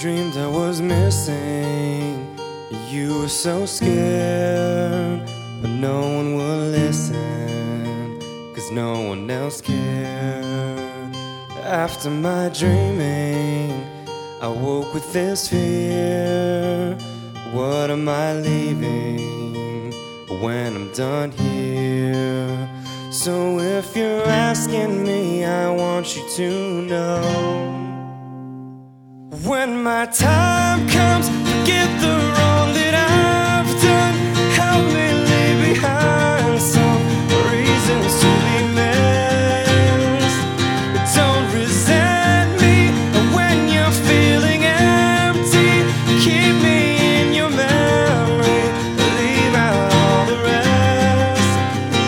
dreamed I was missing. You were so scared, but no one would listen, cause no one else cared. After my dreaming, I woke with this fear. What am I leaving when I'm done here? So if you're asking me, I want you to know. When my time comes, forget the wrong that I've done. Help me leave behind some reasons to be missed. Don't resent me when you're feeling empty. Keep me in your memory. Leave out all the rest.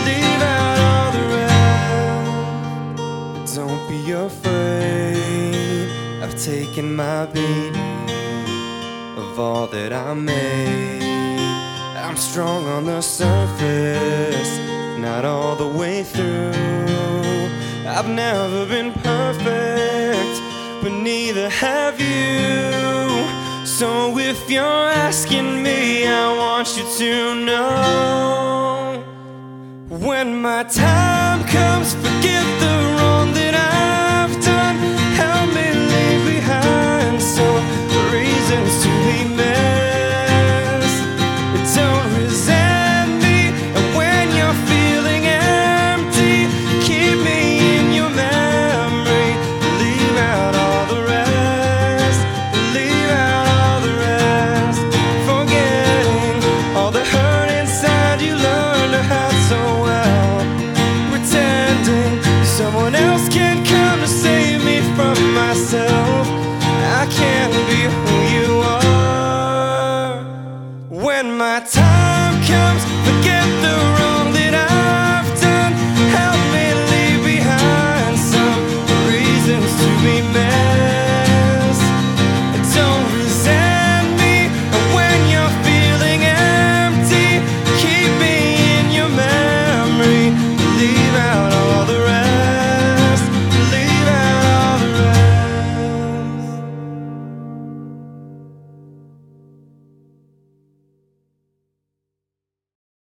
Leave out all the rest. Don't be afraid. I've taken my beating of all that I made. I'm strong on the surface, not all the way through. I've never been perfect, but neither have you. So if you're asking me, I want you to know. When my time comes, forget the Someone else can come to save me from myself. I can't be who you are. When my time comes, forget the